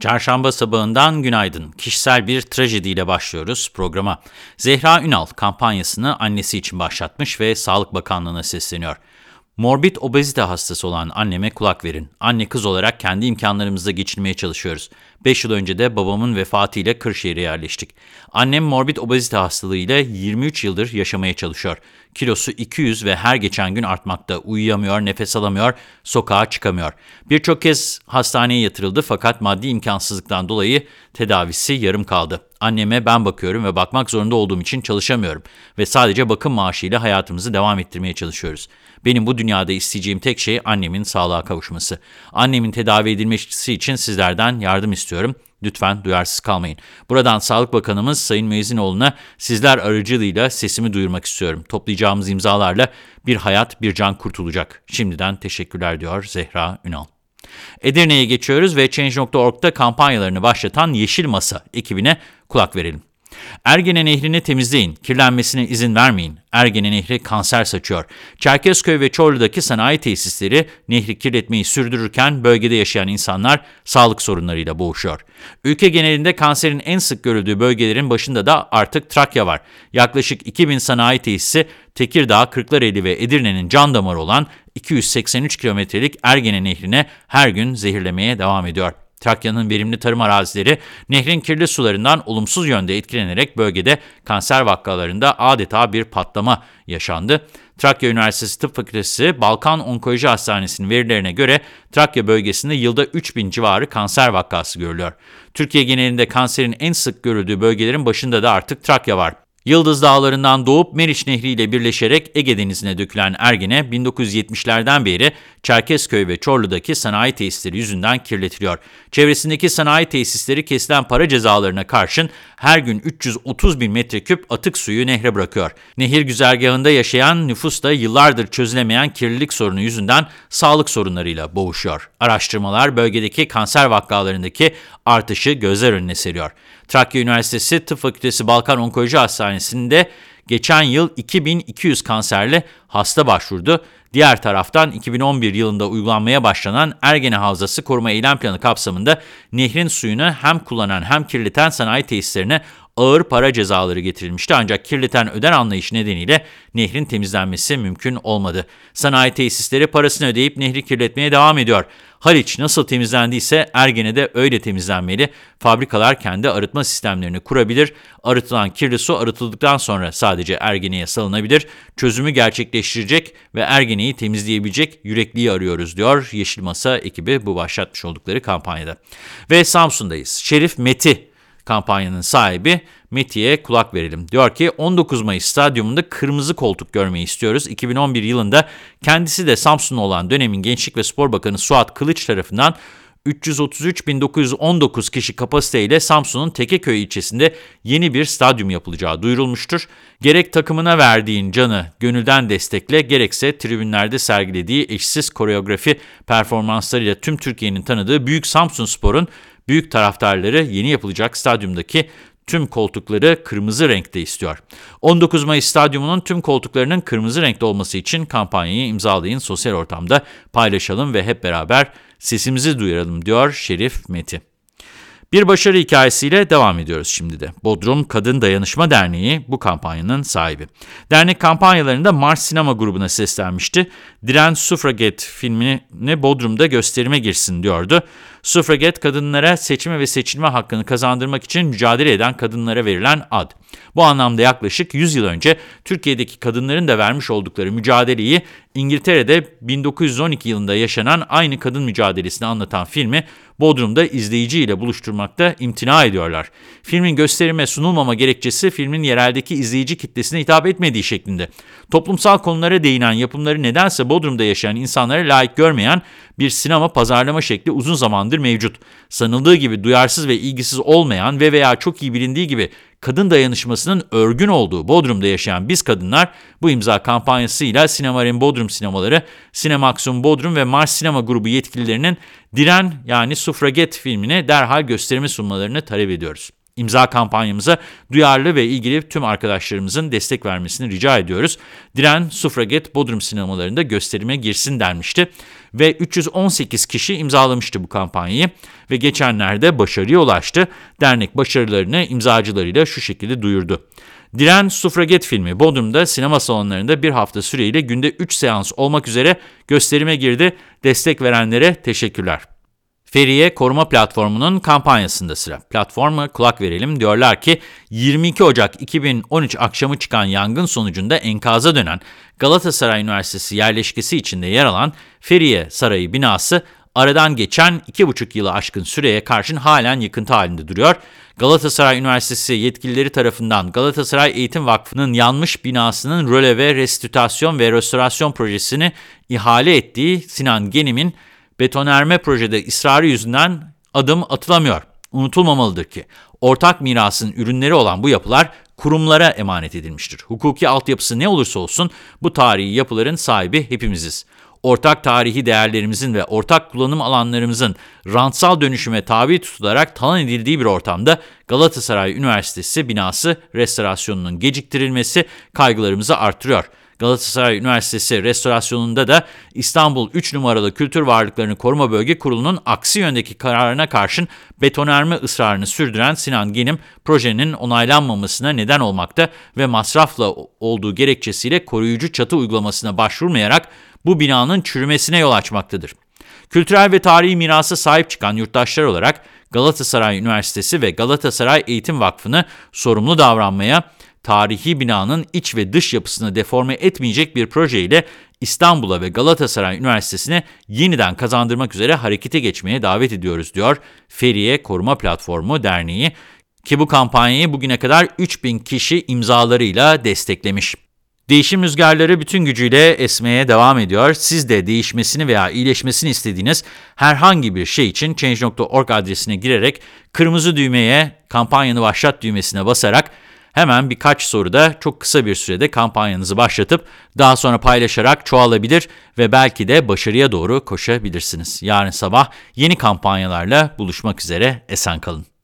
Çarşamba sabahından günaydın. Kişisel bir trajediyle başlıyoruz programa. Zehra Ünal kampanyasını annesi için başlatmış ve Sağlık Bakanlığı'na sesleniyor. Morbid obezite hastası olan anneme kulak verin. Anne kız olarak kendi imkanlarımızla geçinmeye çalışıyoruz. 5 yıl önce de babamın vefatıyla Kırşehir'e yerleştik. Annem morbid obezite hastalığıyla 23 yıldır yaşamaya çalışıyor. Kilosu 200 ve her geçen gün artmakta. Uyuyamıyor, nefes alamıyor, sokağa çıkamıyor. Birçok kez hastaneye yatırıldı fakat maddi imkansızlıktan dolayı tedavisi yarım kaldı. Anneme ben bakıyorum ve bakmak zorunda olduğum için çalışamıyorum ve sadece bakım maaşıyla hayatımızı devam ettirmeye çalışıyoruz. Benim bu dünyada isteyeceğim tek şey annemin sağlığa kavuşması. Annemin tedavi edilmesi için sizlerden yardım istiyorum. Lütfen duyarsız kalmayın. Buradan Sağlık Bakanımız Sayın Müezzinoğlu'na sizler aracılığıyla sesimi duyurmak istiyorum. Toplayacağımız imzalarla bir hayat, bir can kurtulacak. Şimdiden teşekkürler diyor Zehra Ünal. Edirne'ye geçiyoruz ve Change.org'da kampanyalarını başlatan Yeşil Masa ekibine kulak verelim. Ergene Nehri'ni temizleyin, kirlenmesine izin vermeyin. Ergene Nehri kanser saçıyor. Çerkezköy ve Çorlu'daki sanayi tesisleri nehri kirletmeyi sürdürürken bölgede yaşayan insanlar sağlık sorunlarıyla boğuşuyor. Ülke genelinde kanserin en sık görüldüğü bölgelerin başında da artık Trakya var. Yaklaşık 2000 sanayi tesisi Tekirdağ, Kırklareli ve Edirne'nin can damarı olan 283 kilometrelik Ergene Nehri'ne her gün zehirlemeye devam ediyor. Trakya'nın verimli tarım arazileri nehrin kirli sularından olumsuz yönde etkilenerek bölgede kanser vakalarında adeta bir patlama yaşandı. Trakya Üniversitesi Tıp Fakültesi Balkan Onkoloji Hastanesi'nin verilerine göre Trakya bölgesinde yılda 3000 civarı kanser vakası görülüyor. Türkiye genelinde kanserin en sık görüldüğü bölgelerin başında da artık Trakya var. Yıldız Dağları'ndan doğup Meriç Nehri ile birleşerek Ege Denizi'ne dökülen Ergene, 1970'lerden beri Çerkezköy ve Çorlu'daki sanayi tesisleri yüzünden kirletiliyor. Çevresindeki sanayi tesisleri kesilen para cezalarına karşın her gün 330 bin metreküp atık suyu nehre bırakıyor. Nehir güzergahında yaşayan nüfus da yıllardır çözülemeyen kirlilik sorunu yüzünden sağlık sorunlarıyla boğuşuyor. Araştırmalar bölgedeki kanser vakalarındaki artışı gözler önüne seriyor. Trakya Üniversitesi Tıp Fakültesi Balkan Onkoloji Hastanesi'nde geçen yıl 2200 kanserli hasta başvurdu. Diğer taraftan 2011 yılında uygulanmaya başlanan Ergene Havzası Koruma Eylem Planı kapsamında nehrin suyunu hem kullanan hem kirleten sanayi tesislerine ağır para cezaları getirilmişti ancak kirleten öden anlayışı nedeniyle nehrin temizlenmesi mümkün olmadı. Sanayi tesisleri parasını ödeyip nehri kirletmeye devam ediyor. Haliç nasıl temizlendiyse Ergene'de öyle temizlenmeli. Fabrikalar kendi arıtma sistemlerini kurabilir. Arıtılan kirli su arıtıldıktan sonra sadece Ergene'ye salınabilir. Çözümü gerçekleştirecek ve Ergene'yi temizleyebilecek yürekliği arıyoruz diyor Yeşil Masa ekibi bu başlatmış oldukları kampanyada. Ve Samsun'dayız. Şerif Meti kampanyanın sahibi Meti'ye kulak verelim. Diyor ki 19 Mayıs stadyumunda kırmızı koltuk görmeyi istiyoruz. 2011 yılında kendisi de Samsun'da olan dönemin Gençlik ve Spor Bakanı Suat Kılıç tarafından 333.919 kişi kapasiteyle Samsun'un Tekeköy ilçesinde yeni bir stadyum yapılacağı duyurulmuştur. Gerek takımına verdiğin canı gönülden destekle gerekse tribünlerde sergilediği eşsiz koreografi performanslarıyla tüm Türkiye'nin tanıdığı Büyük Samsun Spor'un büyük taraftarları yeni yapılacak stadyumdaki tüm koltukları kırmızı renkte istiyor. 19 Mayıs stadyumunun tüm koltuklarının kırmızı renkte olması için kampanyayı imzalayın, sosyal ortamda paylaşalım ve hep beraber sesimizi duyuralım diyor Şerif Meti. Bir başarı hikayesiyle devam ediyoruz şimdi de. Bodrum Kadın Dayanışma Derneği bu kampanyanın sahibi. Dernek kampanyalarında Mars Sinema grubuna seslenmişti. Diren Suffragette filmini Bodrum'da gösterime girsin diyordu. Suffragette kadınlara seçme ve seçilme hakkını kazandırmak için mücadele eden kadınlara verilen ad. Bu anlamda yaklaşık 100 yıl önce Türkiye'deki kadınların da vermiş oldukları mücadeleyi İngiltere'de 1912 yılında yaşanan aynı kadın mücadelesini anlatan filmi Bodrum'da izleyiciyle buluşturmakta imtina ediyorlar. Filmin gösterime sunulmama gerekçesi filmin yereldeki izleyici kitlesine hitap etmediği şeklinde. Toplumsal konulara değinen yapımları nedense Bodrum'da yaşayan insanlara layık görmeyen bir sinema pazarlama şekli uzun zamandır mevcut. Sanıldığı gibi duyarsız ve ilgisiz olmayan ve veya çok iyi bilindiği gibi kadın dayanışmasının örgün olduğu Bodrum'da yaşayan biz kadınlar bu imza kampanyasıyla Sinemarin Bodrum sinemaları, Sinemaxon Bodrum ve Mars Sinema grubu yetkililerinin Diren yani Sufraget filmine derhal gösterimi sunmalarını talep ediyoruz. İmza kampanyamıza duyarlı ve ilgili tüm arkadaşlarımızın destek vermesini rica ediyoruz. Diren Sufraget Bodrum sinemalarında gösterime girsin denmişti ve 318 kişi imzalamıştı bu kampanyayı ve geçenlerde başarıya ulaştı. Dernek başarılarını imzacılarıyla şu şekilde duyurdu. Diren Sufraget filmi Bodrum'da sinema salonlarında bir hafta süreyle günde 3 seans olmak üzere gösterime girdi. Destek verenlere teşekkürler. Feriye Koruma Platformu'nun kampanyasında sıra. Platforma kulak verelim diyorlar ki 22 Ocak 2013 akşamı çıkan yangın sonucunda enkaza dönen Galatasaray Üniversitesi yerleşkesi içinde yer alan Feriye Sarayı binası aradan geçen 2,5 yılı aşkın süreye karşın halen yıkıntı halinde duruyor. Galatasaray Üniversitesi yetkilileri tarafından Galatasaray Eğitim Vakfı'nın yanmış binasının röleve, restitüasyon ve restorasyon projesini ihale ettiği Sinan Genim'in betonerme projede ısrarı yüzünden adım atılamıyor. Unutulmamalıdır ki ortak mirasın ürünleri olan bu yapılar kurumlara emanet edilmiştir. Hukuki altyapısı ne olursa olsun bu tarihi yapıların sahibi hepimiziz. Ortak tarihi değerlerimizin ve ortak kullanım alanlarımızın rantsal dönüşüme tabi tutularak talan edildiği bir ortamda Galatasaray Üniversitesi binası restorasyonunun geciktirilmesi kaygılarımızı artırıyor. Galatasaray Üniversitesi restorasyonunda da İstanbul 3 numaralı Kültür Varlıklarını Koruma Bölge Kurulu'nun aksi yöndeki kararına karşın betonerme ısrarını sürdüren Sinan Genim, projenin onaylanmamasına neden olmakta ve masrafla olduğu gerekçesiyle koruyucu çatı uygulamasına başvurmayarak bu binanın çürümesine yol açmaktadır. Kültürel ve tarihi mirasa sahip çıkan yurttaşlar olarak Galatasaray Üniversitesi ve Galatasaray Eğitim Vakfı'nı sorumlu davranmaya, tarihi binanın iç ve dış yapısını deforme etmeyecek bir projeyle İstanbul'a ve Galatasaray Üniversitesi'ne yeniden kazandırmak üzere harekete geçmeye davet ediyoruz diyor Feriye Koruma Platformu Derneği ki bu kampanyayı bugüne kadar 3000 kişi imzalarıyla desteklemiş. Değişim rüzgarları bütün gücüyle esmeye devam ediyor. Siz de değişmesini veya iyileşmesini istediğiniz herhangi bir şey için Change.org adresine girerek kırmızı düğmeye kampanyanı başlat düğmesine basarak hemen birkaç soruda çok kısa bir sürede kampanyanızı başlatıp daha sonra paylaşarak çoğalabilir ve belki de başarıya doğru koşabilirsiniz. Yarın sabah yeni kampanyalarla buluşmak üzere esen kalın.